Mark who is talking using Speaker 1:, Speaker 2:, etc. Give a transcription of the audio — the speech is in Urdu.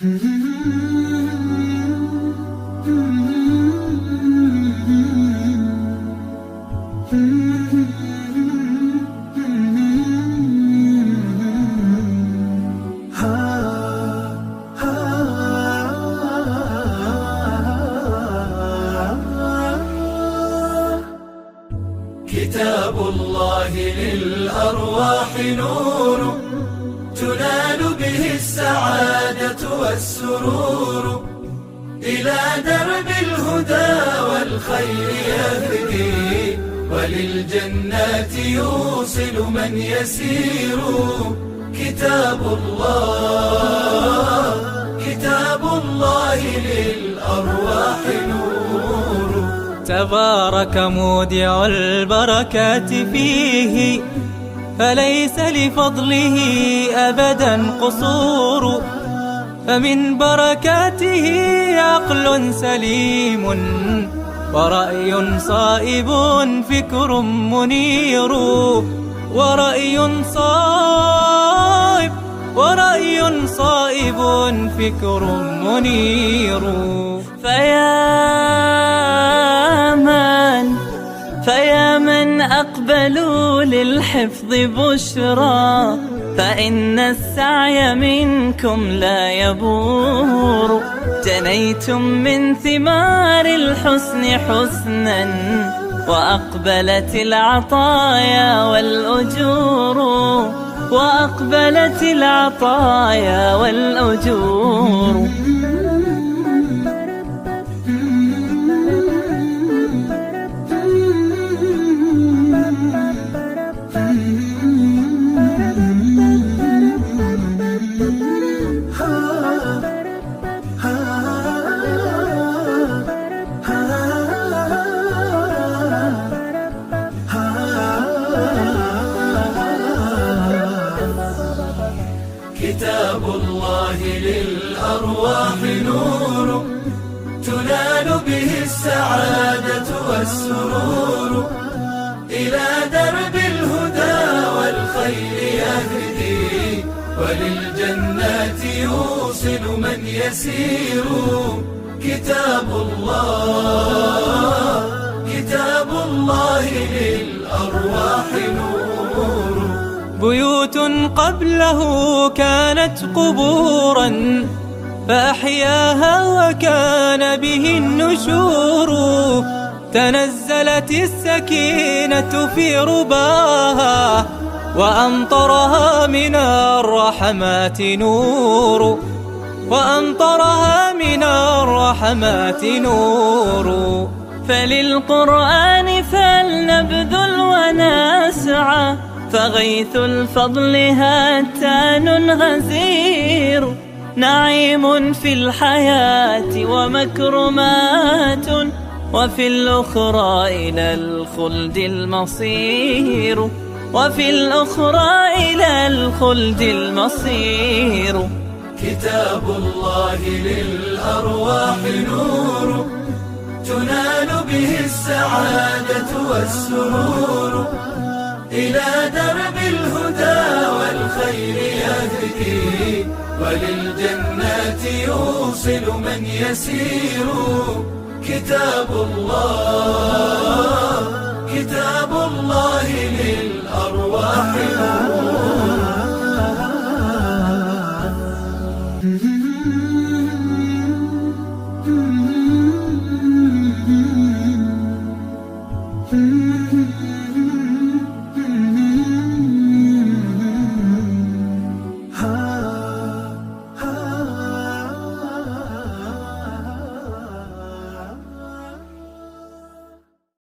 Speaker 1: كتاب الله للأرواح نور تنال به السعادة والسرور إلى درب الهدى والخير يهدي وللجنات يوصل من يسير كتاب الله كتاب الله للأرواح نور.
Speaker 2: تبارك مودع البركات فيه فليس لفضله أبدا قصور؟ فمن بركاته عقل سليم ورأي صائب فكر منير ورأي صائب ورأي صائب فكر منير. فيا من فيا من أقبلوا للحفظ بشرى، فإن السعي منكم لا يبور. جنيتم من ثمار الحسن حسنا، وأقبلت العطايا والأجور. وأقبلت العطايا والأجور.
Speaker 1: كتاب الله للأرواح نور. تنال به السعادة والسرور. إلى درب الهدى والخير يهدي. وللجنات يوصل من يسير. كتاب الله.
Speaker 2: قبله كانت قبورا فأحياها وكان به النشور تنزلت السكينة في رباها وأمطرها من الرحمات نور وأمطرها من الرحمات نور فللقرآن فلنبذل ونسعى فغيث الفضل هاتان غزير، نعيم في الحياة ومكرمات، وفي الأخرى إلى الخلد المصير، وفي الأخرى إلى الخلد المصير.
Speaker 1: كتاب الله للأرواح نور، تنال به السعادة والسرور. إلى درب الهدى والخير يهدي، وللجنات يوصل من يسير. كتاب الله كتاب الله للأرواح. نور